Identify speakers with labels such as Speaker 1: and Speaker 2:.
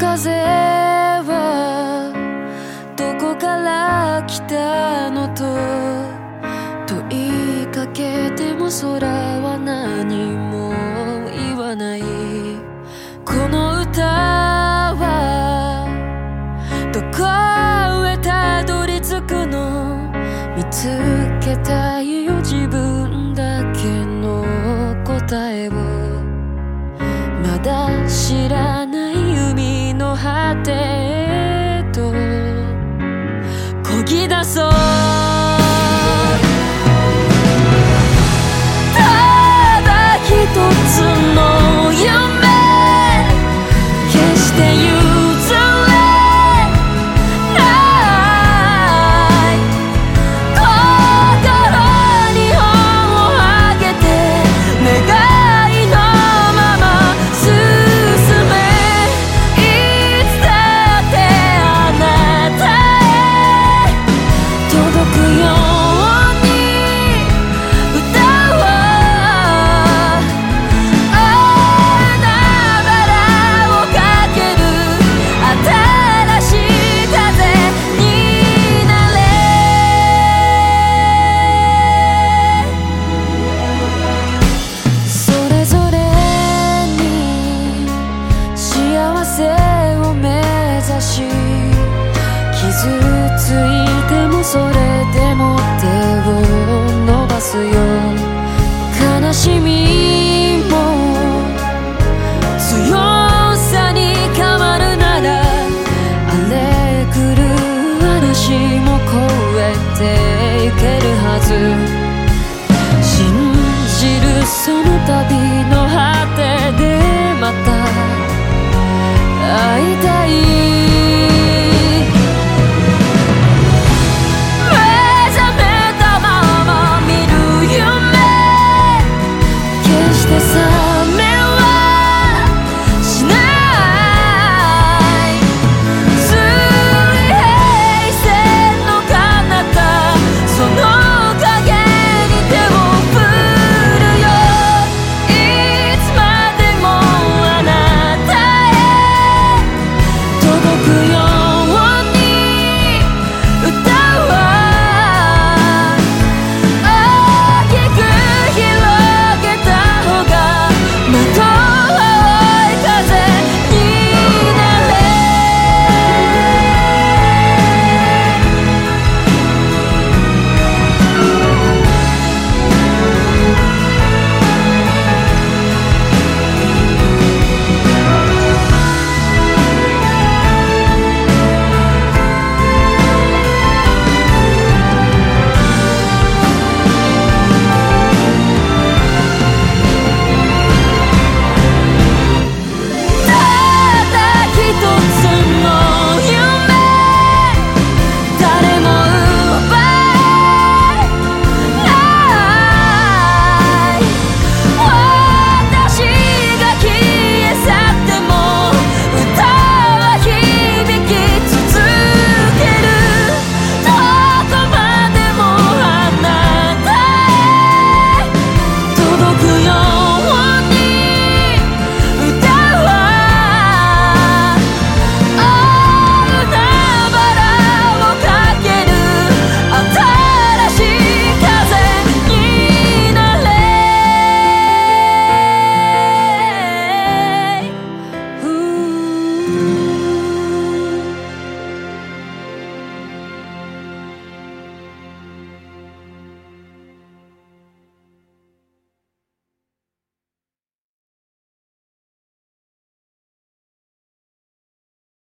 Speaker 1: 風はどこから来たのと問いかけても空は何も言わない。この歌はどこへたどり着くの見つけたいよきだそう horas.